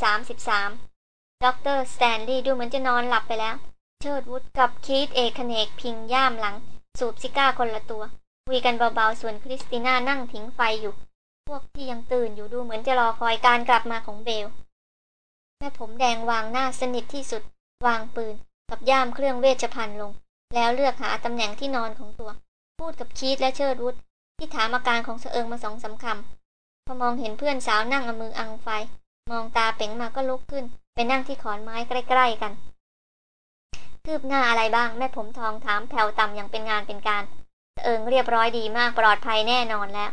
33ดรสแตนลีย์ดูเหมือนจะนอนหลับไปแล้ว เชิดวุฒกับคีตเอกเขนกพิงย่ามหลัง สูบซิการ์คนละตัว คุยกันเบาๆ ส่วนคริสติน่านั่งผิงไฟอยู่ พวกที่ยังตื่นอยู่ดูเหมือนจะรอคอยการกลับมาของเบล แม่ผมแดงวางหน้าสนิทที่สุด วางปืน กับย่ามเครื่องเวชภัณฑ์ลง แล้วเลือกหาตำแหน่งที่นอนของตัว พูดกับคีตและเชิดวุฒที่ถามอาการของเสเอิงมาสองสาคำพอมองเห็นเพื่อนสาวนั่งเอามืออังไฟ มองตาเป๋งมาก็ลุกขึ้น ไปนั่งที่ขอนไม้ใกล้ ๆกัน คืบหน้าอะไรบ้างแม่ผมทองถามแผ่วต่ำอย่างเป็นงานเป็นการเอิงเรียบร้อยดีมากปลอดภัยแน่นอนแล้ว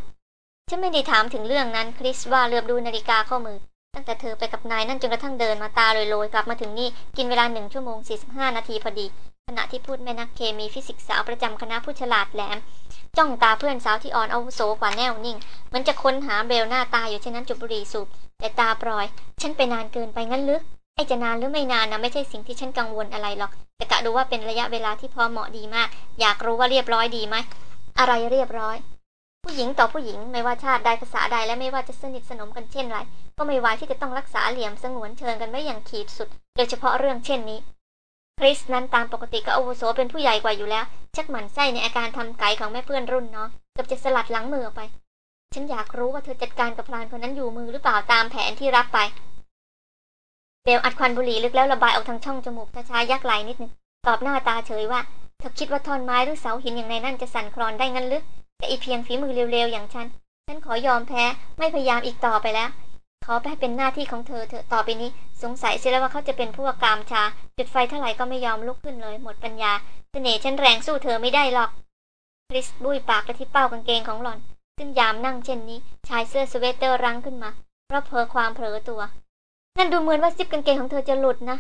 ฉันไม่ได้ถามถึงเรื่องนั้นคริสว่าเลือบดูนาฬิกาข้อมือ ตั้งแต่เธอไปกับนายนั่นจนกระทั่งเดินมาตาลอยๆกลับมาถึงนี่กินเวลาหนึ่งชั่วโมงสี่สิบห้านาทีพอดี ขณะที่พูดแม่นักเคมีฟิสิกส์สาวประจำคณะผู้ฉลาดแหลม จ้องตาเพื่อนสาวที่อ่อนอาวุโสกว่าแนวนิ่งเหมือนจะค้นหาเบลหน้าตาอยู่เช่นนั้นจุบุรีสูบ แต่ตาปลอย ฉันไปนานเกินไปงั้นลึกไอจะนานหรือไม่นานนะไม่ใช่สิ่งที่ฉันกังวลอะไรหรอก แต่กะดูว่าเป็นระยะเวลาที่พอเหมาะดีมาก อยากรู้ว่าเรียบร้อยดีไหมอะไรเรียบร้อย ผู้หญิงต่อผู้หญิงไม่ว่าชาติใดภาษาใดและไม่ว่าจะสนิทสนมกันเช่นไรก็ไม่วายที่จะต้องรักษาเหลี่ยมสงวนเชิงกันไว้อย่างขีดสุด โดยเฉพาะเรื่องเช่นนี้ คริสนั้นตามปกติก็อาวุโสเป็นผู้ใหญ่กว่าอยู่แล้ว ชักหมันไส้ในอาการทำไก่ของแม่เพื่อนรุ่นเนาะเกือบจะสลัดหลังมือออกไป ฉันอยากรู้ว่าเธอจัดการกับพลานคนนั้นอยู่มือหรือเปล่าตามแผนที่รับไปเบลอัดควันบุหรี่ลึกแล้วระบายออกทางช่องจมูกช้าๆยักไหลนิดนึงตอบหน้าตาเฉยว่าเธอคิดว่าท่อนไม้หรือเสาหินอย่างในนั่นจะสั่นคลอนได้งั้นลึกแต่อีเพียงฝีมือเร็วๆอย่างฉัน ฉันขอยอมแพ้ไม่พยายามอีกต่อไปแล้ว ขอไปเป็นหน้าที่ของเธอเถอต่อไปนี้ สงสัยเสียแล้วว่าเขาจะเป็นพวกกามชา จุดไฟเท่าไหร่ก็ไม่ยอมลุกขึ้นเลย หมดปัญญาเสน่ห์ฉันแรงสู้เธอไม่ได้หรอกคริสบุยปากไปที่เป้ากางเกงของหล่อน ซึ่งยามนั่งเช่นนี้ ชายเสื้อสเวตเตอร์รั้งขึ้นมา เพราะเพอความเผลอตัว นั่นดูเหมือนว่าซิปกางเกงของเธอจะหลุดนะ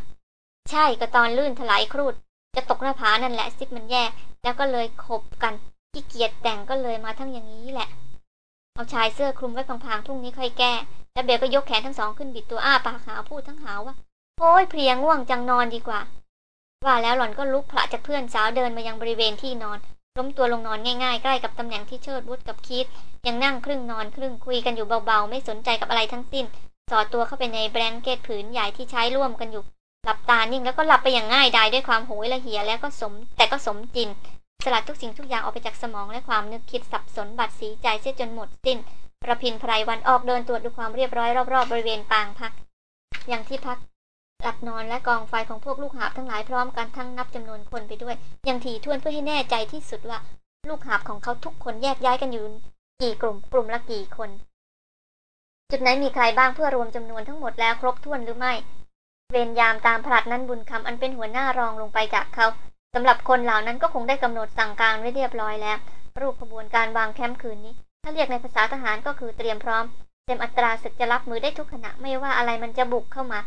ใช่ก็ตอนลื่นถลายครูด จะตกหน้าผานั่นแหละซิปมันแยกแล้วก็เลยขบกันขี้เกียจแต่งก็เลยมาทั้งอย่างนี้แหละ เอาชายเสื้อคลุมไว้พางๆพรุ่งนี้ค่อยแก้ แล้วเบลก็ยกแขนทั้งสองขึ้นบิดตัวอ้าปากหาวพูดทั้งหาวว่า โอ้ยเพลียง่วงจังนอนดีกว่า ว่าแล้วหล่อนก็ลุกพระจากเพื่อนสาวเดินมายังบริเวณที่นอนล้มตัวลงนอนง่ายๆ ใกล้กับตำแหน่งที่เชิดวุฒกับคิด ยังนั่งครึ่งนอนครึ่งคุยกันอยู่เบาๆ ไม่สนใจกับอะไรทั้งสิ้น สอดตัวเข้าไปในแบงเกตผืนใหญ่ที่ใช้ร่วมกันอยู่ หลับตานิ่งแล้วก็หลับไปอย่างง่ายดายด้วยความโหยละเหียแล้วก็สม แต่ก็สมจริงสลัดทุกสิ่งทุกอย่างออกไปจากสมองและความนึกคิดสับสนบัดสีใจเสียจนหมดสิ้น ประพินไพรวันออกเดินตรวจดูความเรียบร้อยรอบๆบริเวณปางพัก อย่างที่พักหลับนอนและกองไฟของพวกลูกหาบทั้งหลายพร้อมกันทั้งนับจำนวนคนไปด้วย อย่างถี่ถ้วนเพื่อให้แน่ใจที่สุดว่า ลูกหาบของเขาทุกคนแยกย้ายกันอยู่กี่กลุ่มกลุ่มละกี่คน จุดไหนมีใครบ้างเพื่อรวมจำนวนทั้งหมดแล้วครบถ้วนหรือไม่ เวรยามตามผลัดนั้นบุญคำอันเป็นหัวหน้ารองลงไปจากเขาสำหรับคนเหล่านั้นก็คงได้กำหนดสั่งการไว้เรียบร้อยแล้ว รูปขบวนการวางแคมป์คืนนี้ ถ้าเรียกในภาษาทหารก็คือเตรียมพร้อม เต็มอัตราศึกจะรับมือได้ทุกขณะไม่ว่าอะไรมันจะบุกเข้ามา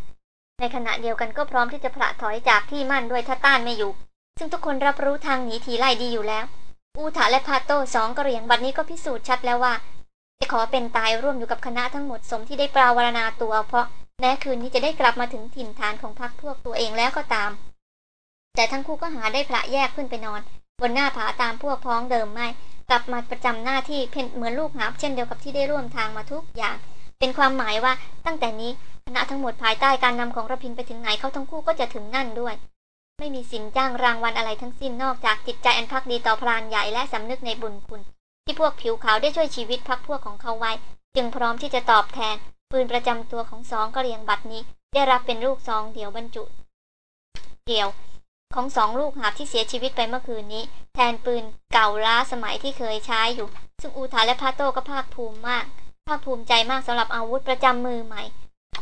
ในขณะเดียวกันก็พร้อมที่จะผละถอยจากที่มั่นด้วยถ้าต้านไม่อยู่ ซึ่งทุกคนรับรู้ทางหนีทีไล่ดีอยู่แล้ว อูถาและพาโตสองกระเหรียงบัดนี้ก็พิสูจน์ชัดแล้วว่าจะขอเป็นตายร่วมอยู่กับคณะทั้งหมดสมที่ได้ปราวรณาตัวเพราะแม้คืนนี้จะได้กลับมาถึงถิ่นฐานของพรรคพวกตัวเองแล้วก็ตาม แต่ทั้งคู่ก็หาได้พระแยกขึ้นไปนอน บนหน้าผาตามพวกพ้องเดิมไม่ กลับมาประจำหน้าที่เพ่นเหมือนลูกหาบเช่นเดียวกับที่ได้ร่วมทางมาทุกอย่าง เป็นความหมายว่าตั้งแต่นี้คณะทั้งหมดภายใต้การนำของระพินไปถึงไหนเขาทั้งคู่ก็จะถึงนั่นด้วย ไม่มีสินจ้างรางวัลอะไรทั้งสิ้นนอกจากจิตใจอันพักดีต่อพรานใหญ่และสำนึกในบุญคุณ ที่พวกผิวขาวได้ช่วยชีวิตพักพวกของเขาไว้ จึงพร้อมที่จะตอบแทน ปืนประจำตัวของสองกระเรียงบัตรนี้ ได้รับเป็นลูกซองเดี่ยวบรรจุ เดี่ยว ของสองลูกหาบที่เสียชีวิตไปเมื่อคืนนี้ แทนปืนเก่าล้าสมัยที่เคยใช้อยู่ ซึ่งอูทาและพาโตก็ภาคภูมิมาก ภาคภูมิใจมากสำหรับอาวุธประจำมือใหม่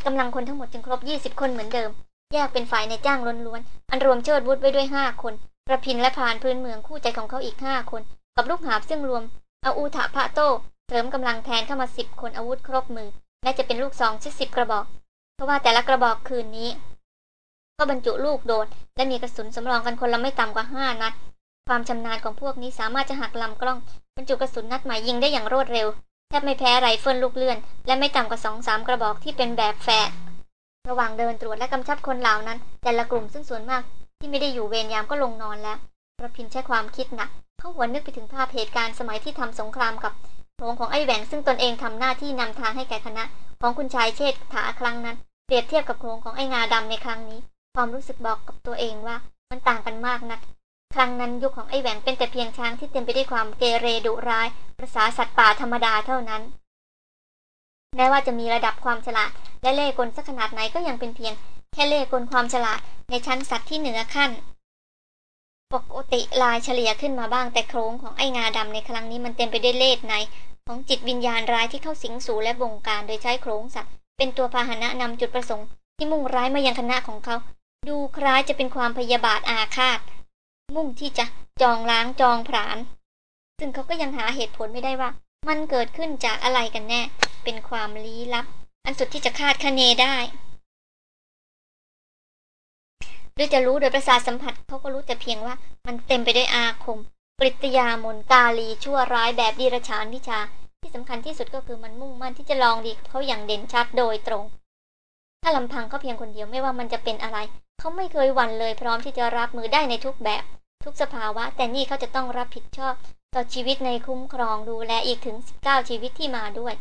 กำลังคนทั้งหมดจึงครบ 20 คนเหมือนเดิม แยกเป็นฝ่ายในจ้างล้วนๆ อันรวมเชิดวุฒิไว้ด้วยห้าคนประพินและพานพื้นเมืองคู่ใจของเขาอีกห้าคน กับลูกหาบซึ่งรวมอาอูถะพะโตเสริมกำลังแทนเข้ามาสิบคนอาวุธครบมือแม้จะเป็นลูกซองชิดสิบกระบอกเพราะว่าแต่ละกระบอกคืนนี้ ก็บรรจุลูกโดด และมีกระสุนสำรองกันคนละไม่ต่ำกว่าห้านัด ความชำนาญของพวกนี้สามารถจะหักลำกล้อง บรรจุกระสุนนัดใหม่ยิงได้อย่างรวดเร็วแทบไม่แพ้ไรเฟิลลูกเลื่อน และไม่ต่ำกว่าสองสามกระบอกที่เป็นแบบแฝดระหว่างเดินตรวจและกำชับคนเหล่านั้น แต่ละกลุ่มซึ่งส่วนมาก ที่ไม่ได้อยู่เวรยามก็ลงนอนแล้วประพินใช้ความคิดหนักเขาหัวนนึกไปถึงภาพเหตุการณ์สมัยที่ทำสงครามกับโถงของไอ้แหวงซึ่งตนเองทำหน้าที่นำทางให้แก่คณะ ของคุณชายเชษฐาครั้งนั้น เปรียบเทียบกับโครงของไอ้งาดำในครั้งนี้ ความรู้สึกบอกกับตัวเองว่า มันต่างกันมากนัก ครั้งนั้นยุคของไอ้แหวงเป็นแต่เพียงช้างที่เต็มไปด้วยความเกเรดุร้ายประสาสัตว์ป่าธรรมดาเท่านั้นแม้ว่าจะมีระดับความฉลาด และเล่กลสักขนาดไหนก็ยังเป็นเพียง แค่เล่กลความฉลาดในชั้นสัตว์ที่เหนือขั้น ปกติลายเฉลี่ยขึ้นมาบ้างแต่โครงของไอ้งาดำในครั้งนี้มันเต็มไปด้วยเล่ห์ใน ของจิตวิญญาณร้ายที่เข้าสิงสู่และบงการโดยใช้โครงสัตว์ เป็นตัวพาหนะนำจุดประสงค์ที่มุ่งร้ายมายังคณะของเขา ดูคล้ายจะเป็นความพยาบาทอาฆาต มุ่งที่จะจองล้างจองผลาญซึ่งเขาก็ยังหาเหตุผลไม่ได้ว่า มันเกิดขึ้นจากอะไรกันแน่ เป็นความลี้ลับ อันสุดที่จะคาดคะเนได้หรือจะรู้โดยประสาทสัมผัสเขาก็รู้แต่เพียงว่ามันเต็มไปด้วยอาคมกริยามนกาลีชั่วร้ายแบบดีรชานวิชา ที่สำคัญที่สุดก็คือมันมุ่งมั่นที่จะลองดีเขาอย่างเด่นชัดโดยตรง ถ้าลำพังเขาเพียงคนเดียวไม่ว่ามันจะเป็นอะไร เขาไม่เคยหวั่นเลยพร้อมที่จะรับมือได้ในทุกแบบ ทุกสภาวะ แต่นี่เขาจะต้องรับผิดชอบ ต่อชีวิตในคุ้มครองดูแลอีกถึง 19 ชีวิตที่มาด้วย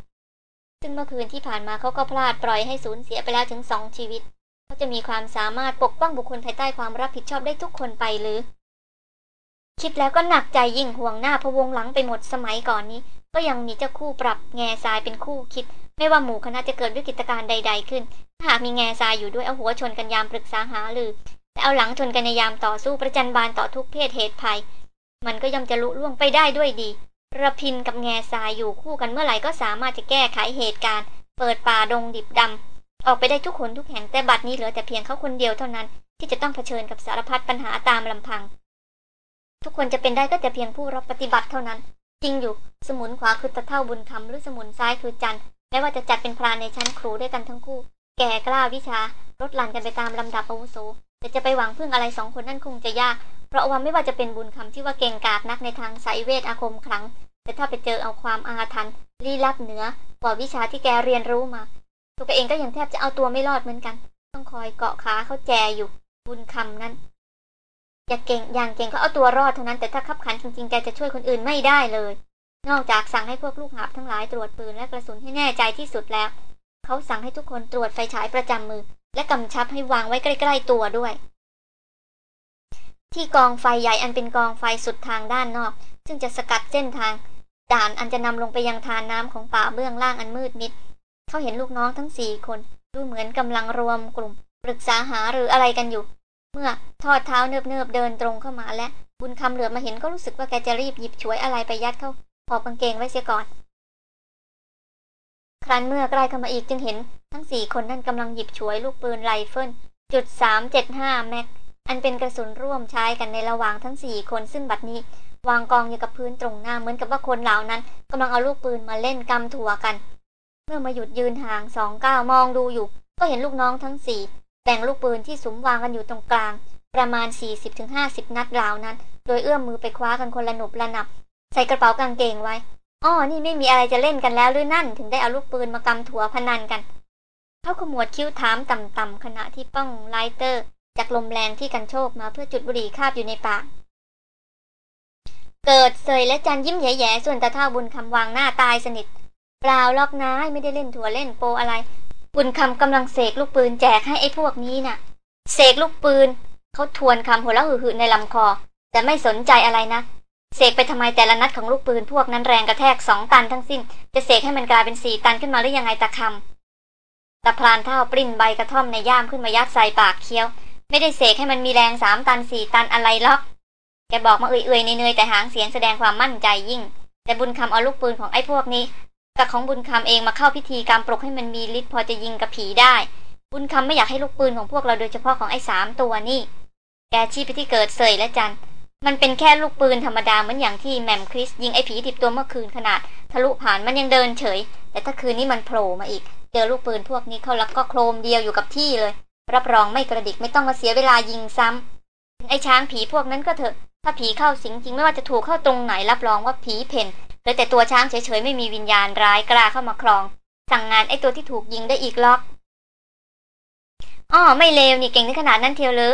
ซึ่งเมื่อคืนที่ผ่านมาเขาก็พลาดปล่อยให้สูญเสียไปแล้วถึงสองชีวิตเขาจะมีความสามารถปกป้องบุคคลภายใต้ความรับผิดชอบได้ทุกคนไปหรือ คิดแล้วก็หนักใจยิ่งห่วงหน้าพะวงหลังไปหมดสมัยก่อนนี้ ก็ยังมีเจ้าคู่ปรับแง่ทรายเป็นคู่คิด ไม่ว่าหมู่คณะจะเกิดวิกฤตการณ์ใด ๆ ขึ้น ถ้าหากมีแง่ทรายอยู่ด้วยเอาหัวชนกันยามปรึกษาหาหรือแต่เอาหลังชนกันในยามต่อสู้ประจันบานต่อทุกเพศเหตุภัย มันก็ย่อมจะลุล่วงไปได้ด้วยดีระพินกับแง่ทรายอยู่คู่กันเมื่อไหร่ก็สามารถจะแก้ไขเหตุการณ์ เปิดป่าดงดิบดำออกไปได้ทุกคนทุกแห่งแต่บัดนี้เหลือแต่เพียงเขาคนเดียวเท่านั้น ที่จะต้องเผชิญกับสารพัดปัญหาตามลำพัง ทุกคนจะเป็นได้ก็แต่เพียงผู้รับปฏิบัติเท่านั้น จริงอยู่ สมุนขวาคือตะเท่าบุญคำหรือสมุนซ้ายคือจัน แม้ว่าจะจัดเป็นพรานในชั้นครูด้วยกันทั้งคู่ แก่กล้าวิชาลดหลั่นกันไปตามลำดับอาวุโสแต่จะไปหวังพึ่งอะไรสองคนนั่นคงจะยาก เพราะว่าไม่ว่าจะเป็นบุญคำที่ว่าเก่งกาจนักในทางสายเวทอาคมครั้ง แต่ถ้าไปเจอเอาความอาถรรพ์ลี้ลับเหนือกว่าวิชาที่แกเรียนรู้มา ตัวเองก็ยังแทบจะเอาตัวไม่รอดเหมือนกัน ต้องคอยเกาะขาเขาแจอยู่บุญคำนั้นอย่าเก่งอย่างเก่งก็เอาตัวรอดเท่านั้นแต่ถ้าขับขันจริงๆแกจะช่วยคนอื่นไม่ได้เลย นอกจากสั่งให้พวกลูกหาบทั้งหลายตรวจปืนและกระสุนให้แน่ใจที่สุดแล้ว เขาสั่งให้ทุกคนตรวจไฟฉายประจำมือ และกำชับให้วางไว้ใกล้ ๆ ตัวด้วย ที่กองไฟใหญ่อันเป็นกองไฟสุดทางด้านนอก ซึ่งจะสกัดเส้นทาง ด่านอันจะนำลงไปยังทานน้ำของป่าเบื้องล่างอันมืดมิด เขาเห็นลูกน้องทั้งสี่คน ดูเหมือนกำลังรวมกลุ่ม ปรึกษาหาหรืออะไรกันอยู่ เมื่อทอดเท้าเนิบๆเดินตรงเข้ามาและบุญคำเหลือมาเห็นก็รู้สึกว่าแกจะรีบหยิบฉวยอะไรไปยัดเข้า พอกางเกงไว้เสียก่อน ครั้นเมื่อใกล้เข้ามาอีกจึงเห็น ทั้งสี่คนนั่นกำลังหยิบฉวยลูกปืนไรเฟิลจุดสามเจ็ดห้าแม็ก อันเป็นกระสุนร่วมใช้กันในระหว่างทั้งสี่คนซึ่งบัดนี้ วางกองอยู่กับพื้นตรงหน้าเหมือนกับว่าคนเหล่านั้นกำลังเอาลูกปืนมาเล่นกำถั่วกัน เมื่อมาหยุดยืนห่างสองก้าวมองดูอยู่ ก็เห็นลูกน้องทั้งสี่แบ่งลูกปืนที่สุมวางกันอยู่ตรงกลาง ประมาณ 40-50 นัดเหล่านั้น โดยเอื้อมมือไปคว้ากันคนละหนุบละหนับ ส่กระเป๋ากางเกงไว้ อ้อ นี่ไม่มีอะไรจะเล่นกันแล้วหรือนั่น ถึงได้เอาลูกปืนมากำถั่วพนันกัน เขาขมวดคิ้วถามต่ำๆขณะที่ป้องไลเตอร์ จากลมแรงที่กันโชกมาเพื่อจุดบุหรี่คาบอยู่ในปาก เกิดเสยและจันยิ้มแย่ๆส่วนตาเท่าบุญคำวางหน้าตายสนิท เปล่าล็อกน้าไม่ได้เล่นถั่วเล่นโปอะไร บุญคำกำลังเสกลูกปืนแจกให้ไอ้พวกนี้น่ะ เสกลูกปืนเขาทวนคำหัวเราะหึ่ในลำคอ แต่ไม่สนใจอะไรนะ เสกไปทำไมแต่ละนัดของลูกปืนพวกนั้นแรงกระแทกสองตันทั้งสิ้น จะเสกให้มันกลายเป็นสี่ตันขึ้นมาหรือยังไงตะคำตะพรานเท่าปริ้นใบกระท่อมในย่ามขึ้นมายัดใส่ปากเคี้ยว ไม่ได้เสกให้มันมีแรงสามตันสี่ตันอะไรล็อก แกบอกมาเอื่อยๆในเนยแต่หางเสียงแสดงความมั่นใจยิ่ง แต่บุญคำเอาลูกปืนของไอ้พวกนี้กับของบุญคำเองมาเข้าพิธีการปลุกให้มันมีฤทธิ์พอจะยิงกับผีได้ บุญคำไม่อยากให้ลูกปืนของพวกเราโดยเฉพาะของไอ้สามตัวนี่ แกชี้ไปที่เกิดเสยและจัน มันเป็นแค่ลูกปืนธรรมดาเหมือนอย่างที่แมมคริสยิงไอ้ผีติดตัวเมื่อคืนขนาด ทะลุผ่านมันยังเดินเฉย แต่ถ้าคืนนี้มันโผล่มาอีก เจอลูกปืนพวกนี้เขาลักก็โครมเดียวอยู่กับที่เลย รับรองไม่กระดิกไม่ต้องมาเสียเวลายิงซ้ำถึงไอ้ช้างผีพวกนั้นก็เถอะ ถ้าผีเข้าสิงจริงไม่ว่าจะถูกเข้าตรงไหนรับรองว่าผีเพ่นเหลือแต่ตัวช้างเฉยๆไม่มีวิญญาณร้ายกล้าเข้ามาครอง สั่งงานไอ้ตัวที่ถูกยิงได้อีกล็อกอ้อไม่เลวนี่เก่งในขนาดนั้นเทียวเลย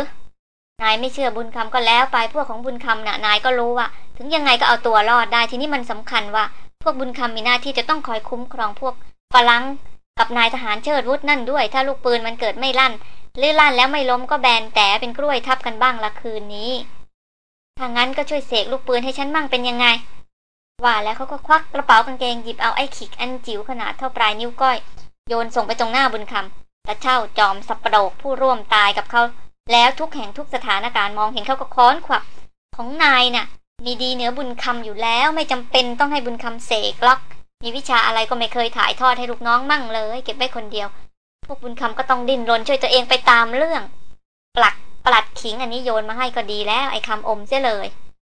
นายไม่เชื่อบุญคำก็แล้วไปพวกของบุญคำน่ะนายก็รู้ว่า ถึงยังไงก็เอาตัวรอดได้ทีนี้มันสำคัญว่า พวกบุญคำมีหน้าที่จะต้องคอยคุ้มครองพวกฝรั่งกับนายทหารเชิดวุฒนั่นด้วย ถ้าลูกปืนมันเกิดไม่ลั่นหรือลั่นแล้วไม่ล้มก็แบนแต่เป็นกล้วยทับกันบ้างละคืนนี้ถ้างั้นก็ช่วยเสกลูกปืนให้ฉันมั่งเป็นยังไง ว่าแล้วเขาก็ควักกระเป๋ากางเกงหยิบเอาไอ้ขิกอันจิ๋วขนาดเท่าปลายนิ้วก้อย โยนส่งไปตรงหน้าบุญคำตะเช่าจอมสับประโดกผู้ร่วมตายกับเขา แล้วทุกแห่งทุกสถานการณ์มองเห็นเขาก็ค้อนขวับของนายน่ะ มีดีเหนือบุญคำอยู่แล้ว ไม่จำเป็นต้องให้บุญคำเสกล็อก มีวิชาอะไรก็ไม่เคยถ่ายทอดให้ลูกน้องมั่งเลย เก็บไว้คนเดียว พวกบุญคำก็ต้องดิ้นรนช่วยตัวเองไปตามเรื่อง ปลักปลัดขิงอันนี้โยนมาให้ก็ดีแล้ว ไอ้คำอมเสียเลย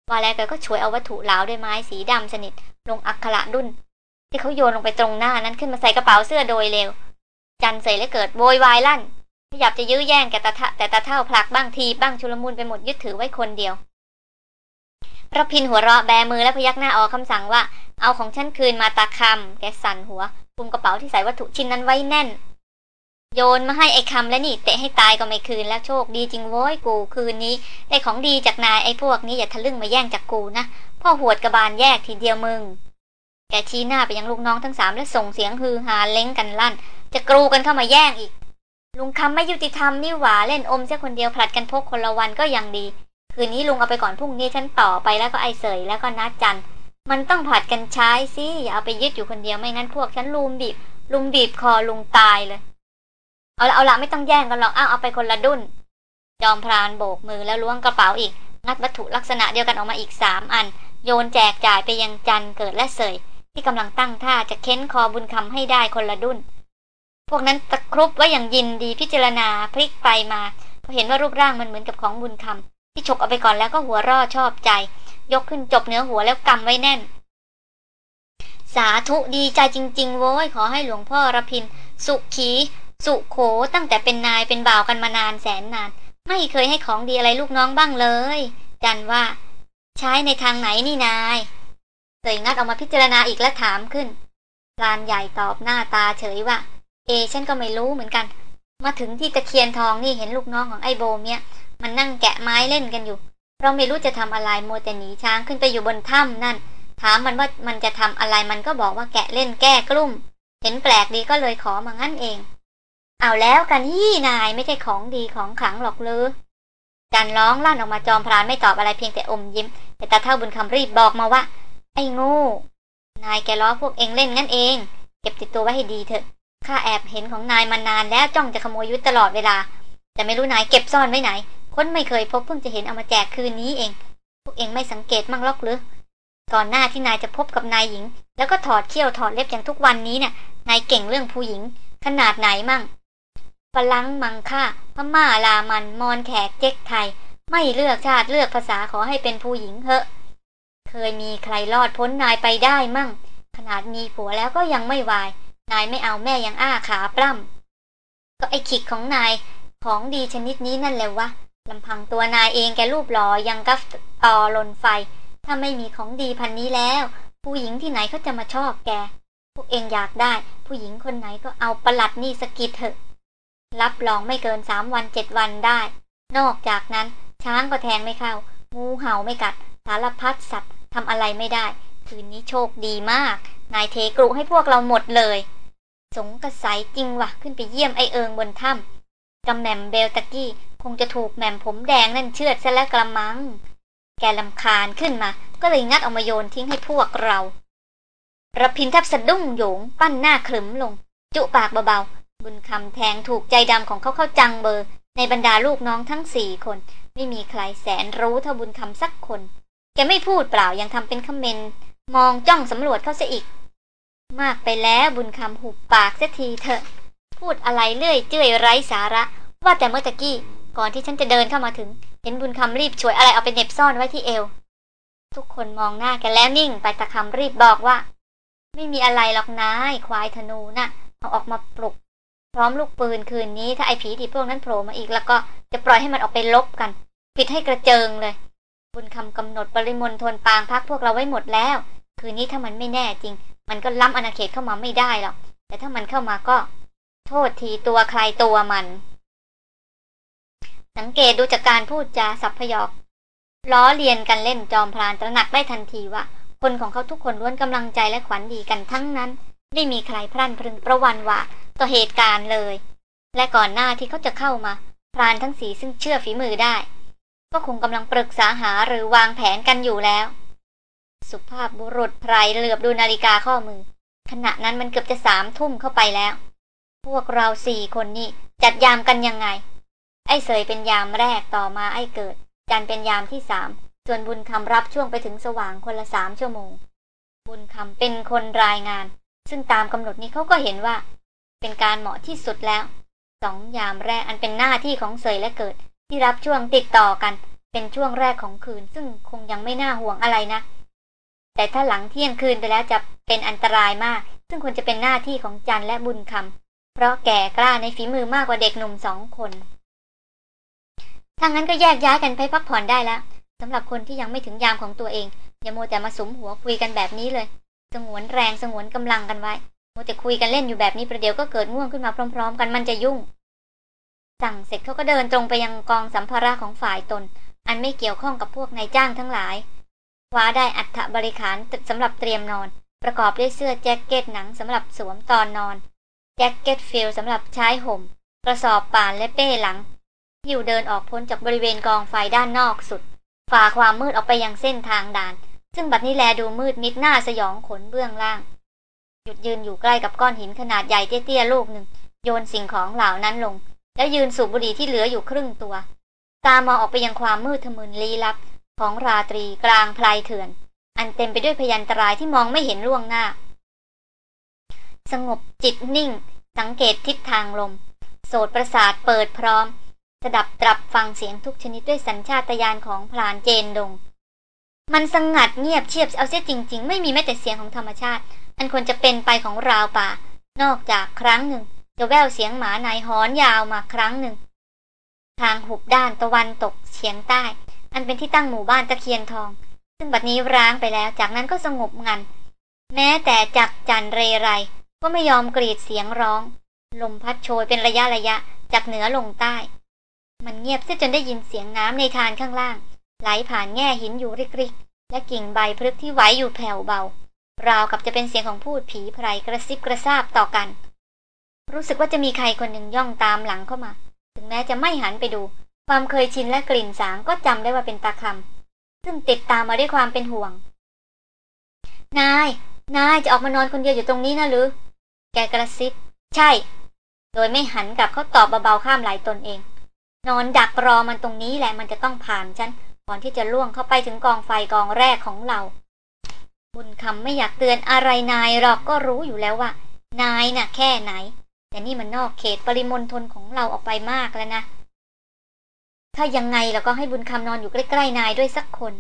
ว่าแล้วแกก็ช่วยเอาวัตถุเหลาด้วยไม้สีดำสนิท ลงอักขระดุนที่เขาโยนลงไปตรงหน้านั้นขึ้นมาใส่กระเป๋าเสื้อโดยเร็ว จันเสยและเกิดโวยวายลั่น ขยับจะยื้อแย่งแกตาแต่ตาเท่าผลักบ้างทีบ้างชุลมุนไปหมดยึดถือไว้คนเดียวระพินหัวเราะแบมือและพยักหน้าออกคำสั่งว่า เอาของฉันคืนมาตาคำแกสั่นหัวกุมกระเป๋าที่ใส่วัตถุชิ้นนั้นไว้แน่น โยนมาให้ไอ้คำและนี่เตะให้ตายก็ไม่คืนแล้วโชคดีจริงโว้ยกูคืนนี้ ได้ของดีจากนายไอ้พวกนี้อย่าทะลึ่งมาแย่งจากกูนะพ่อหวดกระบาลแยกทีเดียวมึง แกชี้หน้าไปยังลูกน้องทั้งสามและส่งเสียงฮือฮาเล้งกันลั่น จะกรูกันเข้ามาแย่งอีก ลุงคำไม่ยุติธรรมนี่หว่าเล่นอมเสียคนเดียวผลัดกันพกคนละวันก็ยังดี คืนนี้ลุงเอาไปก่อนพรุ่งนี้ฉันต่อไปแล้วก็ไอเสยแล้วก็นัดจัน มันต้องผลัดกันใช้สิอย่าเอาไปยึดอยู่คนเดียวไม่งั้นพวกฉันลุมบีบ ลุงบีบคอลุงตายเลย เอาละเอาละไม่ต้องแย่งกันหรอกอ้าวเอาไปคนละดุนจอมพรานโบกมือแล้วล้วงกระเป๋าอีก งัดวัตถุลักษณะเดียวกันออกมาอีกสามอัน โยนแจกจ่ายไปยังจันเกิดและเสย ที่กำลังตั้งท่าจะเค้นคอบุญคำให้ได้คนละดุน พวกนั้นตะครุบไว้อย่างยินดีพิจารณาพลิกไปมาพอเห็นว่ารูปร่างมันเหมือนกับของบุญคำที่ฉกเอาไปก่อนแล้วก็หัวร่อชอบใจ ยกขึ้นจบเนื้อหัวแล้วกำไว้แน่น สาธุดีใจจริง ๆ โว้ยขอให้หลวงพ่อระพิน สุขี สุโขตั้งแต่เป็นนายเป็นบ่าวกันมานานแสนนาน ไม่เคยให้ของดีอะไรลูกน้องบ้างเลย จันว่า ใช้ในทางไหนนี่นายเสยงัดออกมาพิจารณาอีกและถามขึ้นพรานใหญ่ตอบหน้าตาเฉยว่า เอ ฉันก็ไม่รู้เหมือนกัน มาถึงที่ตะเคียนทองนี่เห็นลูกน้องของไอ้โบเนี่ยมันนั่งแกะไม้เล่นกันอยู่ เราไม่รู้จะทำอะไรโมแต่หนีช้างขึ้นไปอยู่บนถ้ำนั่น ถามมันว่ามันจะทำอะไรมันก็บอกว่าแกะเล่นแก้กลุ้มเห็นแปลกดีก็เลยขอมางั้นเอง เอาแล้วกันยี่นายไม่ใช่ของดีของขลังหรอกเลยจันร้องลั่นออกมาจอมพรานไม่ตอบอะไรเพียงแต่อมยิ้ม แต่ตาเท่าบุญคำรีบบอกมาว่า ไอ้งูนายแกล้อพวกเองเล่นงั้นเอง เก็บติดตัวไว้ให้ดีเถอะ ข้าแอบเห็นของนายมานานแล้วจ้องจะขโมยยุทธตลอดเวลา แต่ไม่รู้นายเก็บซ่อนไว้ไหน คนไม่เคยพบเพิ่งจะเห็นเอามาแจกคืนนี้เอง พวกเองไม่สังเกตมั่งหรอกหรือ ก่อนหน้าที่นายจะพบกับนายหญิง แล้วก็ถอดเขี้ยวถอดเล็บอย่างทุกวันนี้เนี่ยนายเก่งเรื่องผู้หญิง ขนาดไหนมั่งฝรั่งมังค่าพม่าลามันมอนแขกเจ๊กไทย ไม่เลือกชาติเลือกภาษาขอให้เป็นผู้หญิงเถอะ เคยมีใครรอดพ้นนายไปได้มั่ง ขนาดมีผัวแล้วก็ยังไม่วาย นายไม่เอาแม่ยังอ้าขาปล้ำก็ไอขิกของนายของดีชนิดนี้นั่นแหละวะลำพังตัวนายเองแกรูปหล่อยังกับตอลนไฟ ถ้าไม่มีของดีพันนี้แล้ว ผู้หญิงที่ไหนเขาจะมาชอบแก พวกเองอยากได้ ผู้หญิงคนไหนก็เอาประหลัดนี่สกิดเถอะ รับรองไม่เกินสามวันเจ็ดวันได้ นอกจากนั้นช้างก็แทงไม่เข้า งูเห่าไม่กัด สารพัดสัตว์ทำอะไรไม่ได้ คืนนี้โชคดีมาก นายเทกรุให้พวกเราหมดเลย สงกระสายจริงวะขึ้นไปเยี่ยมไอเอิงบนถ้ำกำแหม่มเบลตะกี้ คงจะถูกแหม่มผมแดงนั่นเชือดซะแล้วกระมัง แกลำคาญขึ้นมา ก็เลยงัดออกมาโยนทิ้งให้พวกเราระพินทับสะดุ้งโยง ปั้นหน้าขรึมลง จุปากเบาๆ บุญคำแทงถูกใจดำของเขาเข้าจังเบอร์ ในบรรดาลูกน้องทั้งสี่คน ไม่มีใครแสนรู้เท่าบุญคำสักคน แกไม่พูดเปล่ายังทำเป็นคอมเมนต์มองจ้องสำรวจเขาเสียอีก มากไปแล้วบุญคำหุบปากเสียทีเถอะ พูดอะไรเลื่อยเจื่อยไร้สาระ ว่าแต่เมื่อตะกี้ก่อนที่ฉันจะเดินเข้ามาถึง เห็นบุญคำรีบช่วยอะไรเอาไปเน็บซ่อนไว้ที่เอว ทุกคนมองหน้ากันแล้วนิ่งไปตะคำรีบบอกว่า ไม่มีอะไรหรอกนายควายธนูนะ่ะเอาออกมาปลุก พร้อมลูกปืนคืนนี้ถ้าไอ้ผีที่พวกนั้นโผล่มาอีกแล้วก็จะปล่อยให้มันออกไปลบกันปิดให้กระเจิงเลย บุญคำกำหนดปริมณฑลปางพักพวกเราไว้หมดแล้ว คืนนี้ถ้ามันไม่แน่จริง มันก็ล้ำอาณาเขตเข้ามาไม่ได้หรอก แต่ถ้ามันเข้ามาก็ โทษทีตัวใครตัวมัน สังเกตดูจากการพูดจาสับพยอกล้อเลียนกันเล่นจอมพลานตระหนักได้ทันทีว่า คนของเขาทุกคนล้วนกำลังใจและขวัญดีกันทั้งนั้น ไม่มีใครพรั่นพรึงประวันว่าต่อเหตุการณ์เลย และก่อนหน้าที่เขาจะเข้ามา พรานทั้งสีซึ่งเชื่อฝีมือได้ ก็คงกำลังปรึกษาหาหรือวางแผนกันอยู่แล้ว สุภาพบุรุษไพรเหลือบดูนาฬิกาข้อมือ ขณะนั้นมันเกือบจะสามทุ่มเข้าไปแล้ว พวกเราสี่คนนี่จัดยามกันยังไง ไอ้เสยเป็นยามแรกต่อมาไอ้เกิด จันเป็นยามที่สามส่วนบุญคำรับช่วงไปถึงสว่างคนละสามชั่วโมง บุญคำเป็นคนรายงาน ซึ่งตามกำหนดนี้เขาก็เห็นว่า เป็นการเหมาะที่สุดแล้วสองยามแรกอันเป็นหน้าที่ของเสยและเกิด ที่รับช่วงติดต่อกัน เป็นช่วงแรกของคืน ซึ่งคงยังไม่น่าห่วงอะไรนะ แต่ถ้าหลังเที่ยงคืนไปแล้วจะเป็นอันตรายมาก ซึ่งควรจะเป็นหน้าที่ของจันและบุญคำเพราะแก่กล้าในฝีมือมากกว่าเด็กหนุ่มสองคนถ้างั้นก็แยกย้ายกันไปพักผ่อนได้แล้วสำหรับคนที่ยังไม่ถึงยามของตัวเอง อย่าโมแต่มาสมหัวคุยกันแบบนี้เลย สงวนแรงสงวนกำลังกันไว้มัวแต่คุยกันเล่นอยู่แบบนี้ประเดี๋ยวก็เกิดง่วงขึ้นมาพร้อม ๆ กันมันจะยุ่ง สั่งเสร็จเขาก็เดินตรงไปยังกองสัมภาระของฝ่ายตน อันไม่เกี่ยวข้องกับพวกนายจ้างทั้งหลาย คว้าได้อัฐบริขารสำหรับเตรียมนอน ประกอบด้วยเสื้อแจ็คเก็ตหนังสำหรับสวมตอนนอน แจ็คเก็ต field สำหรับใช้ห่ม กระสอบป่านและเป้หลังหิ้วเดินออกพ้นจากบริเวณกองไฟด้านนอกสุด ฝ่าความมืดออกไปยังเส้นทางด่าน ซึ่งบัดนี้แลดูมืดมิดหน้าสยองขนเบื้องล่าง หยุดยืนอยู่ใกล้กับก้อนหินขนาดใหญ่เตี้ยๆลูกหนึ่ง โยนสิ่งของเหล่านั้นลง แล้วยืนสูบบุหรี่ที่เหลืออยู่ครึ่งตัว ตามองออกไปยังความมืดทะมึนลี้ลับ ของราตรีกลางพลายเถื่อน อันเต็มไปด้วยพยันตรายที่มองไม่เห็นล่วงหน้า สงบจิตนิ่ง สังเกตทิศทางลม โสดประสาทเปิดพร้อมสดับตรับฟังเสียงทุกชนิดด้วยสัญชาตญาณของพลานเจนดง มันสงัดเงียบเชียบเอาเสียจริง ๆ ไม่มีแม้แต่เสียงของธรรมชาติ อันควรจะเป็นไปของราวป่า นอกจากครั้งหนึ่ง จะแววเสียงหมาในหอนยาวมาครั้งหนึ่ง ทางหุบด้านตะวันตกเฉียงใต้ อันเป็นที่ตั้งหมู่บ้านตะเคียนทอง ซึ่งบัดนี้ร้างไปแล้วจากนั้นก็สงบงัน แม้แต่จักจันเรไรก็ไม่ยอมกรีดเสียงร้อง ลมพัดโชยเป็นระยะระยะจากเหนือลงใต้ มันเงียบเสียจนได้ยินเสียงน้ำในทานข้างล่าง ไหลผ่านแง่หินอยู่ริกๆ และกิ่งใบพลึกที่ไหวอยู่แผ่วเบา ราวกับจะเป็นเสียงของพูดผีไพรกระซิบกระซาบต่อกัน รู้สึกว่าจะมีใครคนหนึ่งย่องตามหลังเข้ามา ถึงแม้จะไม่หันไปดู ความเคยชินและกลิ่นสางก็จำได้ว่าเป็นตาคำซึ่งติดตามมาด้วยความเป็นห่วง นาย นายจะออกมานอนคนเดียวอยู่ตรงนี้นะหรือ แกกระซิบ ใช่ โดยไม่หันกลับเขาตอบเบาๆข้ามไหลตนเอง นอนดักรอมันตรงนี้แหละมันจะต้องผ่านฉันก่อนที่จะล่วงเข้าไปถึงกองไฟกองแรกของเรา บุญคำไม่อยากเตือนอะไรนายหรอกก็รู้อยู่แล้วว่า นายน่ะแค่ไหน แต่นี่มันนอกเขตปริมณฑลของเราออกไปมากแล้วนะ ถ้ายังไงเราก็ให้บุญคำนอนอยู่ใกล้ๆนายด้วยสักคน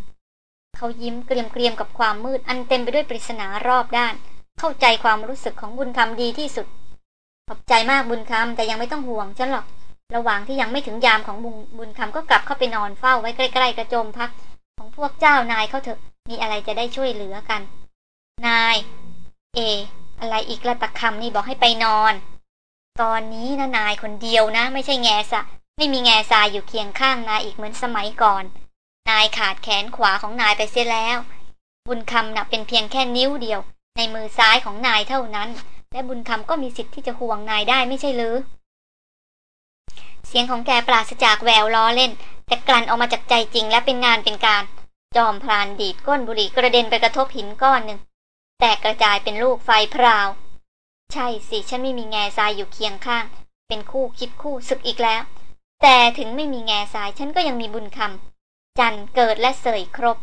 เขายิ้มเกรียมเกรียมกับความมืดอันเต็มไปด้วยปริศนารอบด้าน เข้าใจความรู้สึกของบุญคำดีที่สุด ขอบใจมากบุญคำแต่ยังไม่ต้องห่วงฉันหรอก ระหว่างที่ยังไม่ถึงยามของบุญบุญคำก็กลับเข้าไปนอนเฝ้าไว้ใกล้ๆกระโจมพัก ของพวกเจ้านายเขาเถอะมีอะไรจะได้ช่วยเหลือกัน นาย เอ อะไรอีกละตะคำนี่บอกให้ไปนอน ตอนนี้นะนายคนเดียวนะ ไม่ใช่แง่สะ ไม่มีแง่ทรายอยู่เคียงข้างนายอีกเหมือนสมัยก่อน นายขาดแขนขวาของนายไปเสียแล้ว บุญคำนะ่ะเป็นเพียงแค่นิ้วเดียว ในมือซ้ายของนายเท่านั้น และบุญคำก็มีสิทธิ์ที่จะห่วงนายได้ไม่ใช่หรือ เสียงของแกปราศจากแววล้อเล่น แต่กลั่นออกมาจากใจจริงและเป็นงานเป็นการ จอมพรานดีดก้นบุหรี่กระเด็นไปกระทบหินก้อนหนึ่งแตกกระจายเป็นลูกไฟพราว ใช่สิฉันไม่มีแง่ทรายอยู่เคียงข้าง เป็นคู่คิดคู่ศึกอีกแล้ว แต่ถึงไม่มีแง่ทรายฉันก็ยังมีบุญคำจันเกิดและเสยครบ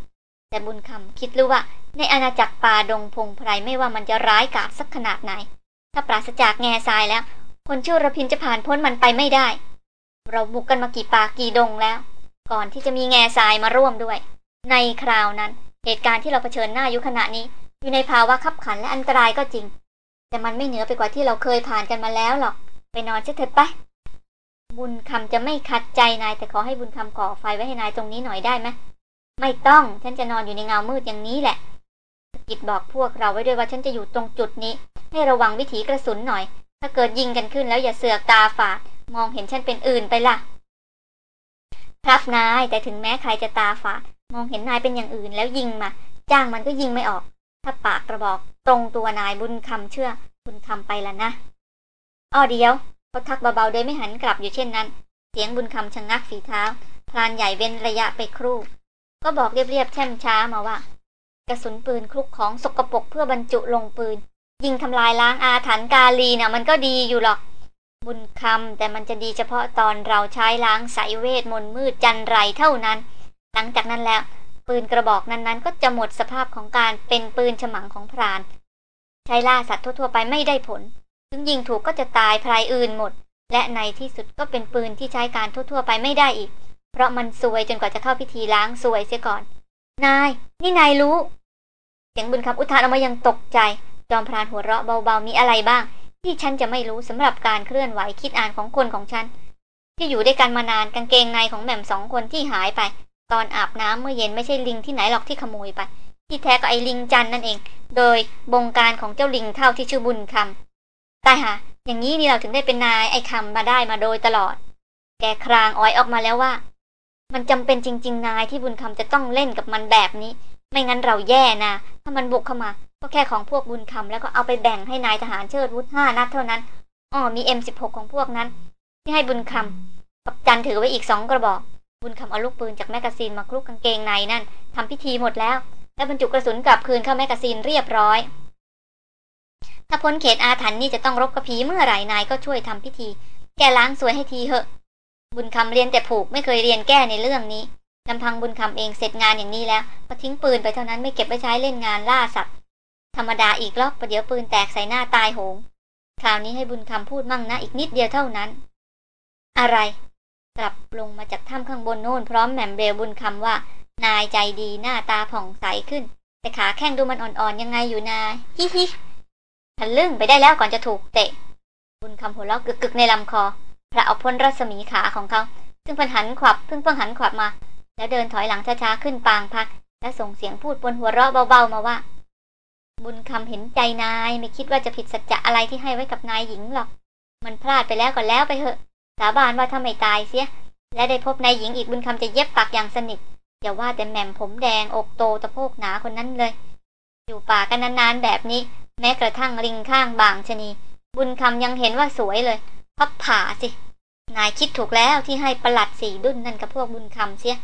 แต่บุญคำคิดรู้ว่า ในอาณาจักรป่าดงพงไพรไม่ว่ามันจะร้ายกาจสักขนาดไหน ถ้าปราศจากแง่ทรายแล้ว คนชื่อระพินจะผ่านพ้นมันไปไม่ได้ เราบุกกันมากี่ป่ากี่ดงแล้ว ก่อนที่จะมีแง่ทรายมาร่วมด้วย ในคราวนั้น เหตุการณ์ที่เราเผชิญหน้าอยู่ขณะนี้ อยู่ในภาวะขับขันและอันตรายก็จริง แต่มันไม่เหนือไปกว่าที่เราเคยผ่านกันมาแล้วหรอก ไปนอนเถิดไป บุญคำจะไม่ขัดใจนาย แต่ขอให้บุญคำก่อไฟไว้ให้นายตรงนี้หน่อยได้ไหมไม่ต้อง ฉันจะนอนอยู่ในเงามืดอย่างนี้แหละสกิดบอกพวกเราไว้ด้วยว่าฉันจะอยู่ตรงจุดนี้ ให้ระวังวิถีกระสุนหน่อย ถ้าเกิดยิงกันขึ้นแล้วอย่าเสือกตาฝาด มองเห็นฉันเป็นอื่นไปล่ะ ครับนาย แต่ถึงแม้ใครจะตาฝาด มองเห็นนายเป็นอย่างอื่นแล้วยิงมา จ้างมันก็ยิงไม่ออก ถ้าปากกระบอก ตรงตัวนายบุญคำเชื่อ บุญคำไปละนะอ้อเดียว เขาทักเบาๆโดยไม่หันกลับอยู่เช่นนั้น เสียงบุญคำชะงงักฝีเท้า พลานใหญ่เว้นระยะไปครู่ ก็บอกเรียบๆแช่มช้ามาว่า กระสุนปืนคลุกของสกปรกเพื่อบรรจุลงปืน ยิงทำลายล้างอาถรรพ์กาลีน่ะมันก็ดีอยู่หรอก บุญคำแต่มันจะดีเฉพาะตอนเราใช้ล้างสายเวทมนต์มืดจันไรเท่านั้น หลังจากนั้นแล้วปืนกระบอกนั้นๆ ก็จะหมดสภาพของการเป็นปืนฉมังของพราน ใช้ล่าสัตว์ทั่วๆไปไม่ได้ผล ถึงยิงถูกก็จะตายพรายอื่นหมด และในที่สุดก็เป็นปืนที่ใช้การทั่วๆไปไม่ได้อีก เพราะมันซวยจนกว่าจะเข้าพิธีล้างซวยเสียก่อน นาย นี่นายรู้ เสียงบุญคำอุทานออกมายังตกใจ จอมพรานหัวเราะเบาๆมีอะไรบ้าง ที่ฉันจะไม่รู้สำหรับการเคลื่อนไหวคิดอ่านของคนของฉัน ที่อยู่ด้วยกันมานานกางเกงในของแหม่มสองคนที่หายไป ตอนอาบน้ำเมื่อเย็นไม่ใช่ลิงที่ไหนหรอกที่ขโมยไปที่แท้ก็ไอ้ลิงจันนั่นเอง โดยบงการของเจ้าลิงเท่าที่ชื่อบุญคำ ตายหาอย่างนี้นี่เราถึงได้เป็นนายไอ้คำมาได้มาโดยตลอด แกครางอ้อยออกมาแล้วว่า มันจำเป็นจริง ๆ นายที่บุญคำจะต้องเล่นกับมันแบบนี้ ไม่งั้นเราแย่นะ ถ้ามันบุกเข้ามา ก็แค่ของพวกบุญคำแล้วก็เอาไปแบ่งให้นายทหารเชิดวุฒิห้านัดเท่านั้นอ๋อมีเอ็มสิบหกของพวกนั้น ที่ให้บุญคำกับจันถือไว้อีกสองกระบอก บุญคำเอาลูกปืนจากแมกกาซีนมาคลุกกางเกงในนั่นทำพิธีหมดแล้ว และบรรจุกระสุนกลับคืนเข้าแมกกาซีนเรียบร้อย ถ้าพ้นเขตอาถรรพ์นี่จะต้องรบกะผีเมื่อไหร่นายก็ช่วยทำพิธี แก้ล้างซวยให้ทีเหอะ บุญคำเรียนแต่ผูกไม่เคยเรียนแก้ในเรื่องนี้ลำพังบุญคำเองเสร็จงานอย่างนี้แล้วก็ทิ้งปืนไปเท่านั้นไม่เก็บไว้ใช้เล่นงานล่าสัตว์ธรรมดาอีกรอบประเดี๋ยวปืนแตกใส่หน้าตายโหง คราวนี้ให้บุญคำพูดมั่งนะอีกนิดเดียวเท่านั้น อะไร กลับลงมาจากถ้ำข้างบนโน่นพร้อมแหม่มเบลบุญคำว่า นายใจดีหน้าตาผ่องใสขึ้น แต่ขาแข้งดูมันอ่อนๆยังไงอยู่นายฮิฮิ ทะลึ่งไปได้แล้วก่อนจะถูกเตะ บุญคำหัวเราะกึกๆในลำคอ พระเอาพ้นรัศมีขาของเขา ซึ่งเพิ่งหันขวับเพิ่งเพิ่งหันขวับมา แล้วเดินถอยหลังช้าๆขึ้นปางพัก และส่งเสียงพูดบนหัวเราะเบาๆมาว่า บุญคำเห็นใจนายไม่คิดว่าจะผิดสัจจะอะไรที่ให้ไว้กับนายหญิงหรอก มันพลาดไปแล้วก็แล้วไปเถอะ สาบานว่าถ้าไม่ตายเสีย และได้พบนายหญิงอีกบุญคำจะเย็บปากอย่างสนิทอย่าว่าแต่แหม่มผมแดงอกโตตะโพกหนาคนนั้นเลย อยู่ป่ากันนานๆแบบนี้ แม้กระทั่งลิงข้างบางชนี บุญคำยังเห็นว่าสวยเลย พับผ่าสิ นายคิดถูกแล้วที่ให้ประหลัดสีดุนนั่นกับพวกบุญคำเสีย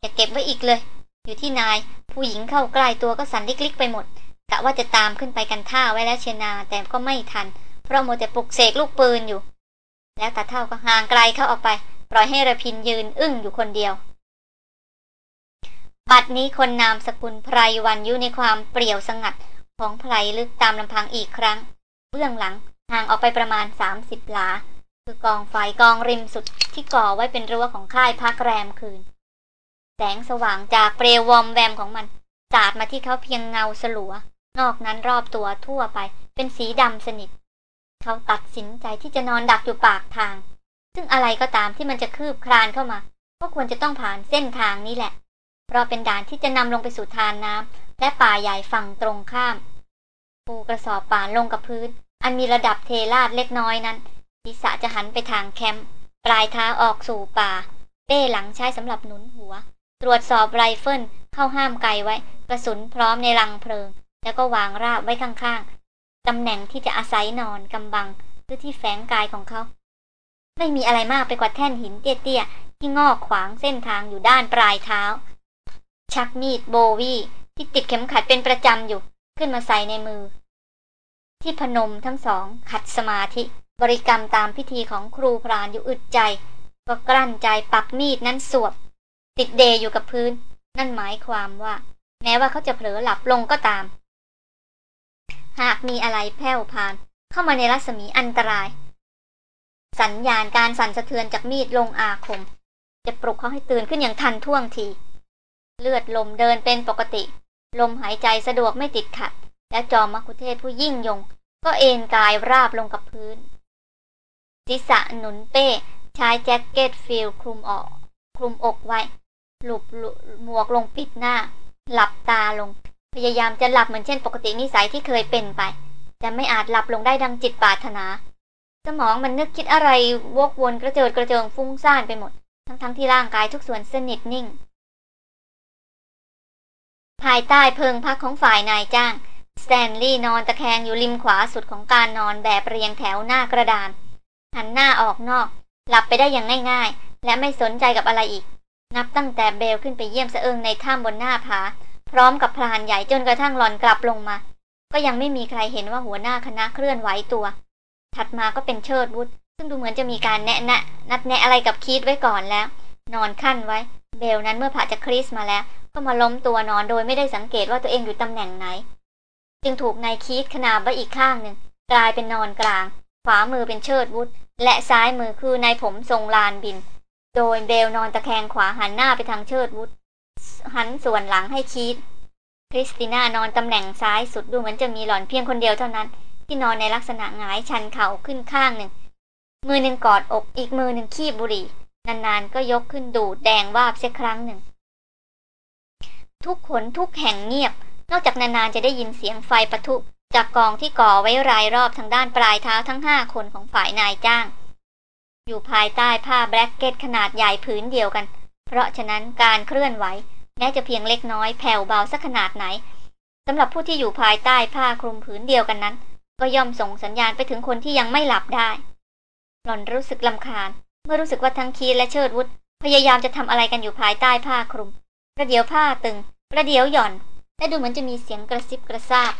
อย่าเก็บไว้อีกเลย อยู่ที่นายผู้หญิงเข้าใกล้ตัวก็สั่นลิกๆไปหมดกะว่าจะตามขึ้นไปกันท่าไว้แล้วเชนา แต่ก็ไม่ทัน เพราะโมแต่ปลุกเสกลูกปืนอยู่ แล้วตาเท่าก็ห่างไกลเข้าออกไป ปล่อยให้ระพินยืนอึ้งอยู่คนเดียว บัดนี้คนนามสกุลไพรวันอยู่ในความเปรี่ยวสงัด ของไพรลึกตามลำพังอีกครั้ง เบื้องหลังห่างออกไปประมาณสามสิบหลา คือกองไฟกองริมสุดที่ก่อไว้เป็นรั้วของค่ายพักแรมคืน แสงสว่างจากเปลววอมแวมของมันสาดมาที่เขาเพียงเงาสลัว นอกนั้นรอบตัวทั่วไป เป็นสีดำสนิท เขาตัดสินใจที่จะนอนดักอยู่ปากทาง ซึ่งอะไรก็ตามที่มันจะคืบคลานเข้ามา ก็ควรจะต้องผ่านเส้นทางนี้แหละ เพราะเป็นด่านที่จะนำลงไปสู่ทานน้ำ และป่าใหญ่ฝั่งตรงข้าม ปูกระสอบป่านลงกับพื้น อันมีระดับเทลาดเล็กน้อยนั้นศีรษะจะหันไปทางแคมป์ปลายเท้าออกสู่ป่า เป้หลังใช้สำหรับหนุนหัว ตรวจสอบไรเฟิลเข้าห้ามไกลไว้ กระสุนพร้อมในรังเพลิง แล้วก็วางราบไว้ข้างๆตำแหน่งที่จะอาศัยนอนกำบังหรือที่แฝงกายของเขา ไม่มีอะไรมากไปกว่าแท่นหินเตี้ยๆที่งอกขวางเส้นทางอยู่ด้านปลายเท้า ชักมีดโบวี ที่ติดเข็มขัดเป็นประจำอยู่ ขึ้นมาใส่ในมือ ที่พนมทั้งสอง ขัดสมาธิ บริกรรมตามพิธีของครูพรานอยู่อึดใจ ก็กลั้นใจปักมีดนั้นสวบ ติดเดอยู่กับพื้น นั่นหมายความว่า แม้ว่าเขาจะเผลอหลับลงก็ตาม หากมีอะไรแผ่วพาน เข้ามาในรัศมีอันตราย สัญญาณการสั่นสะเทือนจากมีดลงอาคม จะปลุกเขาให้ตื่นขึ้นอย่างทันท่วงทีเลือดลมเดินเป็นปกติ ลมหายใจสะดวกไม่ติดขัด และจอมมัคคุเทศก์ผู้ยิ่งยง ก็เอนกายราบลงกับพื้นศีรษะหนุนเป้ใช้ชายแจ็คเก็ต field คลุมออก คลุมอกไว้ หลุบหมวกลงปิดหน้า หลับตาลง พยายามจะหลับเหมือนเช่นปกตินิสัยที่เคยเป็นไป แต่ไม่อาจหลับลงได้ดังจิตปรารถนา สมองมันนึกคิดอะไรวกวนกระเจิดกระเจิงฟุ้งซ่านไปหมด ทั้งๆที่ร่างกายทุกส่วนสนิทนิ่ง ภายใต้เพิงพักของฝ่ายนายจ้าง สแตนลีย์นอนตะแคงอยู่ริมขวาสุดของการนอนแบบเรียงแถวหน้ากระดาน หันหน้าออกนอก หลับไปได้อย่างง่ายๆ และไม่สนใจกับอะไรอีก นับตั้งแต่เบลขึ้นไปเยี่ยมสะเอิงในถ้ำบนหน้าผา พร้อมกับพรานใหญ่จนกระทั่งหลอนกลับลงมา ก็ยังไม่มีใครเห็นว่าหัวหน้าคณะเคลื่อนไหวตัว ถัดมาก็เป็นเชิดวุฒซึ่งดูเหมือนจะมีการแนะนะนัดแนะอะไรกับคีดไว้ก่อนแล้ว นอนขั้นไว้ เบลนั้นเมื่อผ่าจะคริสมาแล้ว ก็มาล้มตัวนอนโดยไม่ได้สังเกตว่าตัวเองอยู่ตำแหน่งไหน จึงถูกนายคีดขนาบไว้อีกข้างหนึ่งกลายเป็นนอนกลาง ขวามือเป็นเชิดวุฒและซ้ายมือคือนายผมทรงลานบิน โดยเบลนอนตะแคงขวาหันหน้าไปทางเชิดวุฒหันส่วนหลังให้คีดคริสติน่านอนตำแหน่งซ้ายสุดดูเหมือนจะมีหล่อนเพียงคนเดียวเท่านั้น ที่นอนในลักษณะหงายชันเข่าขึ้นข้างหนึ่ง มือหนึ่งกอดอกอีกมือหนึ่งคีบบุหรี่ นานๆก็ยกขึ้นดูดแดงวาบเสียครั้งหนึ่ง ทุกขนทุกแห่งเงียบ นอกจากนานๆจะได้ยินเสียงไฟปะทุจากกองที่ก่อไว้รายรอบทางด้านปลายเท้าทั้งห้าคนของฝ่ายนายจ้าง อยู่ภายใต้ผ้าแบล็กเก็ตขนาดใหญ่ผืนเดียวกัน เพราะฉะนั้นการเคลื่อนไหวแม้จะเพียงเล็กน้อยแผ่วเบาสักขนาดไหนสำหรับผู้ที่อยู่ภายใต้ผ้าคลุมผืนเดียวกันนั้น ก็ย่อมส่งสัญญาณไปถึงคนที่ยังไม่หลับได้หล่อนรู้สึกลำคาญ เมื่อรู้สึกว่าทั้งคีและเชิดวุฒพยายามจะทำอะไรกันอยู่ภายใต้ผ้าคลุม ประเดี๋ยวผ้าตึง ประเดี๋ยวหย่อน และดูเหมือนจะมีเสียงกระซิบกระซาบ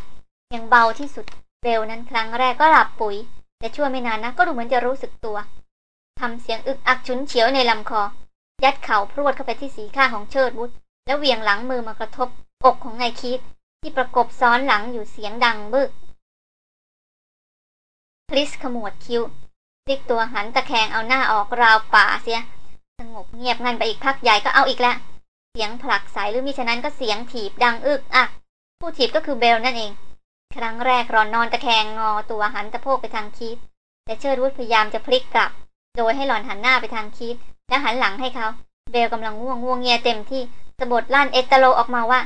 อย่างเบาที่สุดเบลนั้นครั้งแรกก็หลับปุ๋ย แต่ชั่วไม่นานนะก็ดูเหมือนจะรู้สึกตัวทำเสียงอึกอักฉุนเฉียวในลำคอ ยัดเข่าพรวดเข้าไปที่สีข้างของเชิดวุฒแล้วเวียงหลังมือมากระทบอกของนายคีดที่ประกบซ้อนหลังอยู่เสียงดังบึกคริสขมวดคิ้วพลิกตัวหันตะแคงเอาหน้าออกราวป่าเสีย สงบเงียบงันไปอีกพักใหญ่ก็เอาอีกแล้ว สียงผลักสายหรือมิฉะนั้นก็เสียงถีบดังอึกอัก ผู้ถีบก็คือเบลนั่นเอง ครั้งแรกรอนนอนตะแคงงอตัวหันตะโพกไปทางคีดแต่เชิดวุฒพยายามจะพลิกกลับ โดยให้หลอนหันหน้าไปทางคีดแล้วหันหลังให้เขา เบลกำลังง่วงงัวเงียเต็มที่สบถลั่นเอ็ดตะโรออกมาว่า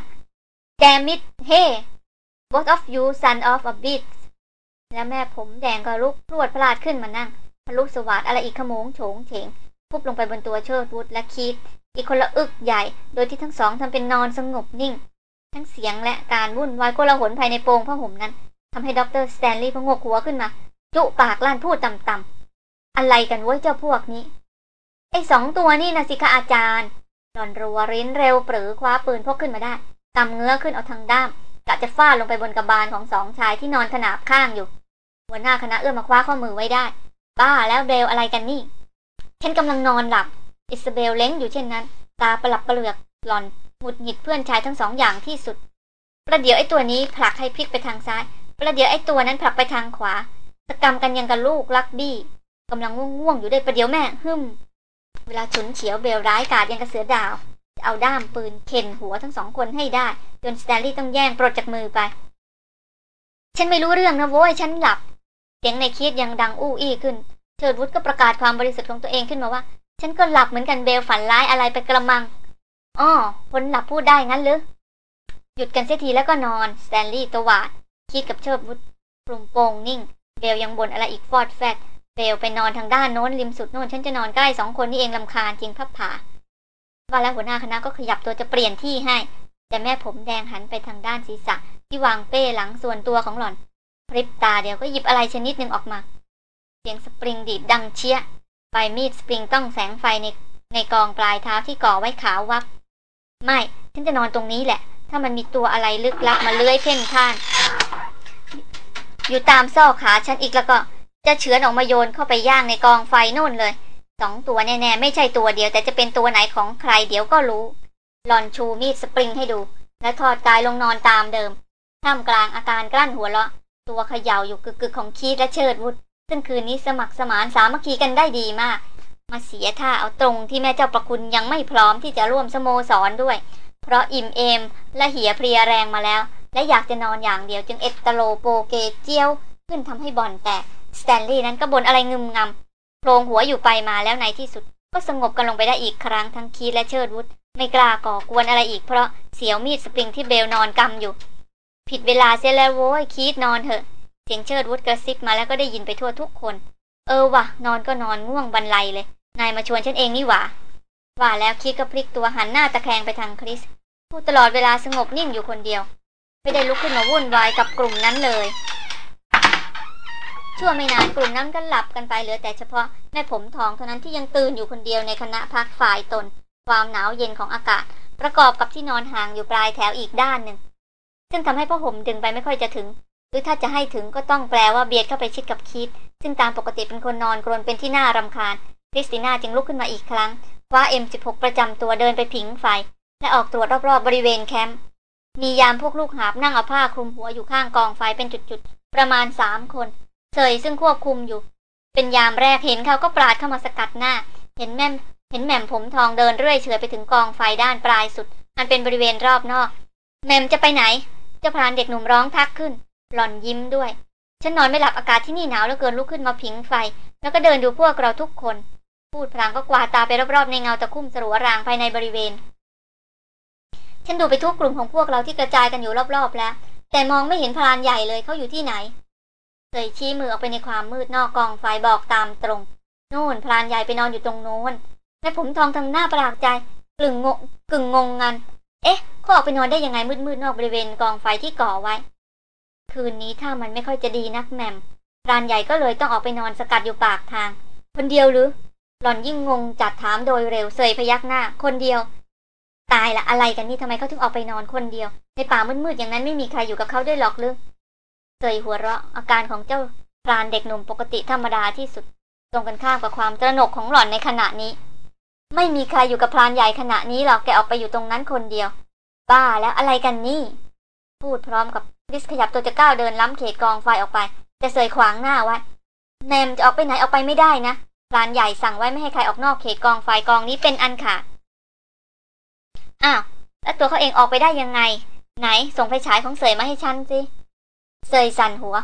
damn it hey both of you son of a bitch แล้วแม่ผมแดงก็ลุกพรวดพราดขึ้นมานั่งผรุสวาทอะไรอีกโขมงโฉงเฉงทุบลงไปบนตัวเชิดวุฒและคีธ อีกคนละอึกใหญ่ โดยที่ทั้งสองทำเป็นนอนสงบนิ่ง ทั้งเสียงและการวุ่นวายโกลาหลภายในโปงผ้าห่มนั้นทำให้ด็อกเตอร์สแตนลีย์ผงกหัวขึ้นมา จุปากลั่นพูดต่ำๆอะไรกันว้เจ้าพวกนี้ไอ้สองตัวนี่นะสิคะอาจารย์หลอนรัวริ้นเร็วปรือคว้าปืนพกขึ้นมาได้กำเงื้อขึ้นเอาทางด้ามกะจะฟาดลงไปบนกระบาลของสองชายที่นอนขนาบข้างอยู่ หัวหน้าคณะเอื้อมมาคว้าข้อมือไว้ได้ บ้าแล้วเบลอะไรกันนี่ฉันกำลังนอนหลับ อิสเบลเล้งอยู่เช่นนั้น ตาประหลับประเหลือกหลอนหงุดหงิดเพื่อนชายทั้งสองอย่างที่สุด ประเดี๋ยวไอ้ตัวนี้ผลักให้พลิกไปทางซ้าย ประเดี๋ยวไอ้ตัวนั้นผลักไปทางขวาสกรัมกันยังกับลูกรักบี้กำลังง่วงๆอยู่ได้ประเดี๋ยวแม่ฮึ่มเวลาฉุนเฉียวเบลร้ายกาจยังกะเสือดาวเอาด้ามปืนเขกหัวทั้งสองคนให้ได้ จนสแตนลีย์ต้องแย่งปลดจากมือไป ฉันไม่รู้เรื่องนะโว้ยฉันหลับ เสียงนายคีธยังดังอู้อี้ขึ้น เชิดวุฒก็ประกาศความบริสุทธิ์ของตัวเองขึ้นมาว่า ฉันก็หลับเหมือนกันเบลฝันร้ายอะไรไปกระมังอ้อคนหลับพูดได้งั้นหรือ หยุดกันเสียทีแล้วก็นอนสแตนลีย์ตวหวาด คีธกับเชิดวุฒคลุมโปงนิ่ง เบลยังบ่นอะไรอีกฟอดแฟดเบลไปนอนทางด้านโน้นริมสุดโน้นฉันจะนอนใกล้สองคนนี่เองรำคาญจริงพับผ่าว่าแล้วหัวหน้าคณะก็ขยับตัวจะเปลี่ยนที่ให้ แต่แม่ผมแดงหันไปทางด้านศีรษะ ที่วางเป้หลังส่วนตัวของหล่อนพริบตาเดียวก็หยิบอะไรชนิดหนึ่งออกมา เสียงสปริงดีดดังเชียะ ไฟมีดสปริงต้องแสงไฟในในกองปลายเท้าที่ก่อไว้ขาววับไม่ฉันจะนอนตรงนี้แหละ ถ้ามันมีตัวอะไรลึกลับมาเลื้อยเพ่นพ่าน อยู่ตามซอกขาฉันอีกแล้วก็ จะเฉือนออกมาโยนเข้าไปย่างในกองไฟนู่นเลยสองตัวแน่ๆไม่ใช่ตัวเดียว แต่จะเป็นตัวไหนของใครเดี๋ยวก็รู้หลอนชูมีดสปริงให้ดู และถอดกายลงนอนตามเดิมท่ามกลางอาการกลั้นหัวเราะ ตัวเขย่าอยู่กึกๆของคีธและเชิดวุฒ ซึ่งคืนนี้สมัครสมานสามัคคีกันได้ดีมาก มาเสียท่าเอาตรงที่แม่เจ้าประคุณยังไม่พร้อมที่จะร่วมสโมสรด้วย เพราะอิ่มเอมและเหี่ยเพลียแรงมาแล้ว และอยากจะนอนอย่างเดียวจึงเอ็ดตะโรโปเกเจียว ขึ้นทำให้บอลแตกสแตนลีย์นั้นก็บ่นอะไรงึมงำผงกหัวอยู่ไปมาแล้วในที่สุด ก็สงบกันลงไปได้อีกครั้งทั้งคีธและเชิดวุฒไม่กล้าก่อกวนอะไรอีกเพราะเสียวมีดสปริงที่เบลนอนกำอยู่ ผิดเวลาเสียแล้วโว้ยคีดนอนเถอะ เสียงเชิดวุฒกระซิบมาแล้วก็ได้ยินไปทั่วทุกคน เออวะนอนก็นอนง่วงบันไลเลย นายมาชวนฉันเองนี่หว่า ว่าแล้วคีดก็พลิกตัวหันหน้าตะแคงไปทางคริสผู้ตลอดเวลาสงบนิ่งอยู่คนเดียว ไม่ได้ลุกขึ้นมาวุ่นวายกับกลุ่มนั้นเลยชั่วไม่นานกลุ่มนั้นก็หลับกันไปเหลือแต่เฉพาะแม่ผมทองเท่านั้นที่ยังตื่นอยู่คนเดียวในคณะพักฝ่ายตน ความหนาวเย็นของอากาศ ประกอบกับที่นอนห่างอยู่ปลายแถวอีกด้านหนึ่งซึ่งทำให้พ่อห่มดึงไปไม่ค่อยจะถึง รือถ้าจะให้ถึงก็ต้องแปลว่าเบียดเข้าไปชิดกับคิด ซึ่งตามปกติเป็นคนนอนกรนเป็นที่น่ารำคาญคริสติน่าจึงลุกขึ้นมาอีกครั้งคว้า M16 ประจำตัวเดินไปผิงไฟ และออกตรวจรอบๆบริเวณแคมป์มียามพวกลูกหาบนั่งเอาผ้าคลุมหัวอยู่ข้างกองไฟเป็นจุดๆ ประมาณสามคนเสยซึ่งควบคุมอยู่ เป็นยามแรกเห็นเขาก็ปราดเข้ามาสกัดหน้า เห็นแม่มเห็นแหม่มผมทองเดินเรื่อยเฉยไปถึงกองไฟด้านปลายสุดมันเป็นบริเวณรอบนอกแหม่มจะไปไหนเจ้าพรานเด็กหนุ่มร้องทักขึ้น หล่อนยิ้มด้วย ฉันนอนไม่หลับอากาศที่นี่หนาวเหลือเกินลุกขึ้นมาผิงไฟ แล้วก็เดินดูพวกเราทุกคน พูดพลางก็กวาดตาไปรอบๆในเงาตะคุ่มสรัวรางภายในบริเวณ ฉันดูไปทุกกลุ่มของพวกเราที่กระจายกันอยู่รอบๆแล้ว แต่มองไม่เห็นพรานใหญ่เลยเขาอยู่ที่ไหนเสยชี้มือออกไปในความมืดนอกกองไฟบอกตามตรงโน่นพรานใหญ่ไปนอนอยู่ตรงโน้นแม่ผมทองทำหน้าประหลาดใจกลึงงกึ่งงงงัน เอ๊ะเขาออกไปนอนได้ยังไงมืดๆนอกบริเวณกองไฟที่ก่อไว้ คืนนี้ถ้ามันไม่ค่อยจะดีนักแมมพรานใหญ่ก็เลยต้องออกไปนอนสกัดอยู่ปากทาง คนเดียวหรือ หล่อนยิ่งงงจัดถามโดยเร็วเสยพยักหน้า คนเดียว ตายละอะไรกันนี่ทำไมเขาถึงออกไปนอนคนเดียว ในป่ามืดๆอย่างนั้นไม่มีใครอยู่กับเขาด้วยหรอกหรือเสยหัวเราะอาการของเจ้าพรานเด็กหนุ่มปกติธรรมดาที่สุด ตรงกันข้ามกับความตระหนกของหล่อนในขณะนี้ ไม่มีใครอยู่กับพรานใหญ่ขณะนี้หรอกแกออกไปอยู่ตรงนั้นคนเดียว บ้าแล้วอะไรกันนี่ พูดพร้อมกับ คริสขยับตัวจะก้าวเดินล้ำเขตกองไฟออกไป แต่เสยขวางหน้าไว้แนมจะออกไปไหนออกไปไม่ได้นะพรานใหญ่สั่งไว้ไม่ให้ใครออกนอกเขตกองไฟกองนี้เป็นอันขาดอ้าวแล้วตัวเขาเองออกไปได้ยังไง ไหนส่งไฟฉายของเสยมาให้ฉันสิเสยสั่นหัว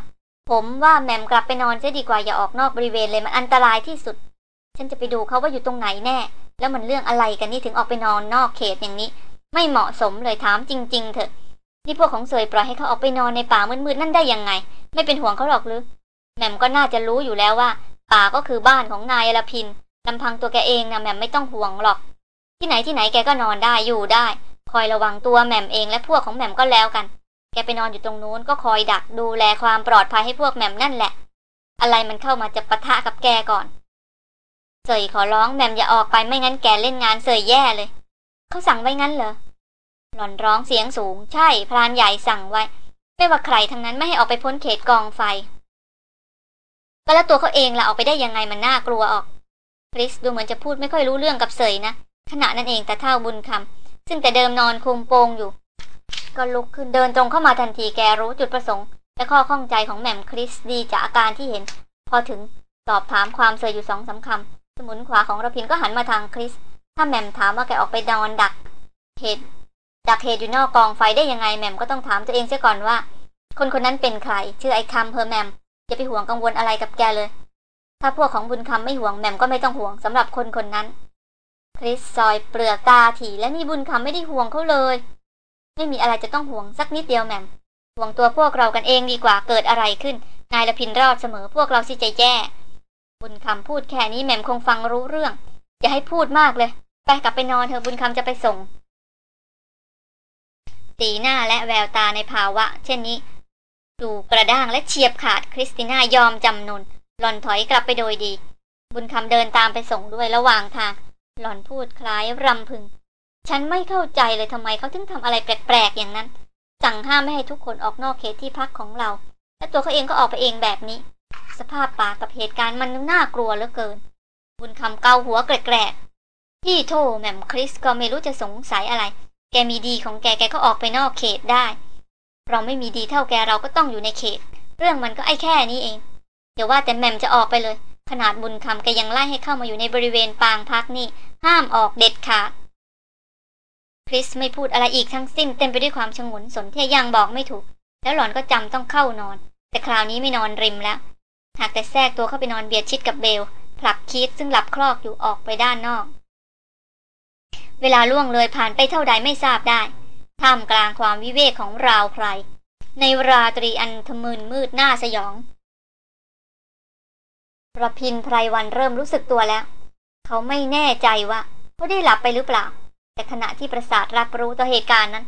ผมว่าแมมกลับไปนอนจะดีกว่าอย่าออกนอกบริเวณเลยมันอันตรายที่สุด ฉันจะไปดูเขาว่าอยู่ตรงไหนแน่ แล้วมันเรื่องอะไรกันนี่ถึงออกไปนอนนอกเขตอย่างนี้ ไม่เหมาะสมเลยถามจริง ๆ เถอะ นี่พวกของเสยปล่อยให้เขาออกไปนอนในป่ามืดๆนั่นได้ยังไง ไม่เป็นห่วงเขาหรอกหรือแหม่มก็น่าจะรู้อยู่แล้วว่า ป่าก็คือบ้านของนายละพินลำพังตัวแกเองนะแหม่มไม่ต้องห่วงหรอก ที่ไหนที่ไหนแกก็นอนได้อยู่ได้ คอยระวังตัวแหม่มเองและพวกของแหม่มก็แล้วกัน แกไปนอนอยู่ตรงนู้นก็คอยดักดูแลความปลอดภัยให้พวกแหม่มนั่นแหละ อะไรมันเข้ามาจะปะทะกับแกก่อนเสยขอร้องแหม่มอย่าออกไปไม่งั้นแกเล่นงานเสยแย่เลยเขาสั่งไว้งั้นเหรอ หล่อนร้องเสียงสูง ใช่พรานใหญ่สั่งไว้ ไม่ว่าใครทั้งนั้นไม่ให้ออกไปพ้นเขตกองไฟ ก็แล้วตัวเขาเองล่ะออกไปได้ยังไงมันน่ากลัวออกคริสดูเหมือนจะพูดไม่ค่อยรู้เรื่องกับเสยนะขณะนั้นเองแต่เท่าบุญคำซึ่งแต่เดิมนอนคุมโปงอยู่ ก็ลุกขึ้นเดินตรงเข้ามาทันทีแกรู้จุดประสงค์ และข้อข้องใจของแหม่มคริสดีจากอาการที่เห็น พอถึงสอบถามความเสยอยู่สองสาคำสมุนขวาของระพินก็หันมาทางคริส ถ้าแหม่มถามว่าแกออกไปนอนดักเหตุ ดักเหตุอยู่นอกกองไฟได้ยังไงแหม่มก็ต้องถามตัวเองเสียก่อนว่า คนคนนั้นเป็นใคร ชื่อไอ้คำเพอแหม่มอย่าไปห่วงกังวลอะไรกับแกเลย ถ้าพวกของบุญคำไม่ห่วงแหม่มก็ไม่ต้องห่วงสำหรับคนคนนั้น คริสซอยเปลือกตาถี่และนี่บุญคำไม่ได้ห่วงเขาเลย ไม่มีอะไรจะต้องห่วงสักนิดเดียวแหม่มห่วงตัวพวกเรากันเองดีกว่าเกิดอะไรขึ้น นายละพินรอดเสมอพวกเราสิใจแย่บุญคำพูดแค่นี้แหม่มคงฟังรู้เรื่องอย่าให้พูดมากเลย ไปกลับไปนอนเถอะบุญคำจะไปส่ง สีหน้าและแววตาในภาวะ เช่นนี้ดูกระด้างและเฉียบขาดคริสติน่ายอมจำนน หล่อนถอยกลับไปโดยดี บุญคำเดินตามไปส่งด้วยระหว่างทาง หล่อนพูดคล้ายรำพึง ฉันไม่เข้าใจเลยทำไมเขาถึงทำอะไรแปลกๆอย่างนั้น สั่งห้ามไม่ให้ทุกคนออกนอกเขตที่พักของเรา และตัวเขาเองก็ออกไปเองแบบนี้ สภาพป่ากับเหตุการณ์มันน่ากลัวเหลือเกิน บุญคำเกาหัวแกรกๆที่โทแหม่มคริสก็ไม่รู้จะสงสัยอะไร แกมีดีของแกแกก็ออกไปนอกเขตได้ เราไม่มีดีเท่าแกเราก็ต้องอยู่ในเขต เรื่องมันก็ไอ้แค่นี้เองเดี๋ยวว่าแต่แหม่มจะออกไปเลย ขนาดบุญคำแกยังไล่ให้เข้ามาอยู่ในบริเวณปางพักนี่ ห้ามออกเด็ดขาดคริสไม่พูดอะไรอีกทั้งสิ้นเต็มไปด้วยความชงนสนที่ยังบอกไม่ถูก แล้วหล่อนก็จำต้องเข้านอน แต่คราวนี้ไม่นอนริมแล้วหากแต่แทรกตัวเข้าไปนอนเบียดชิดกับเบลผลักคิดซึ่งหลับคลอกอยู่ออกไปด้านนอก เวลาล่วงเลยผ่านไปเท่าใดไม่ทราบได้ ท่ามกลางความวิเวกของราวไพรในราตรีอันทมืนมืดหน้าสยองประพินไพรวันเริ่มรู้สึกตัวแล้ว เขาไม่แน่ใจว่าเขาได้หลับไปหรือเปล่า แต่ขณะที่ประสาทรับรู้ต่อเหตุการณ์นั้น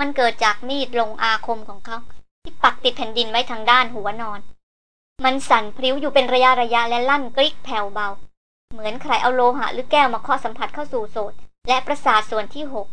มันเกิดจากมีดลงอาคมของเขา ที่ปักติดแผ่นดินไว้ทางด้านหัวนอน มันสั่นพลิ้วอยู่เป็นระยะระยะและลั่นกริกแผ่วเบา เหมือนใครเอาโลหะหรือแก้วมาเคาะสัมผัสเข้าสู่โสด และประสาทส่วนที่หก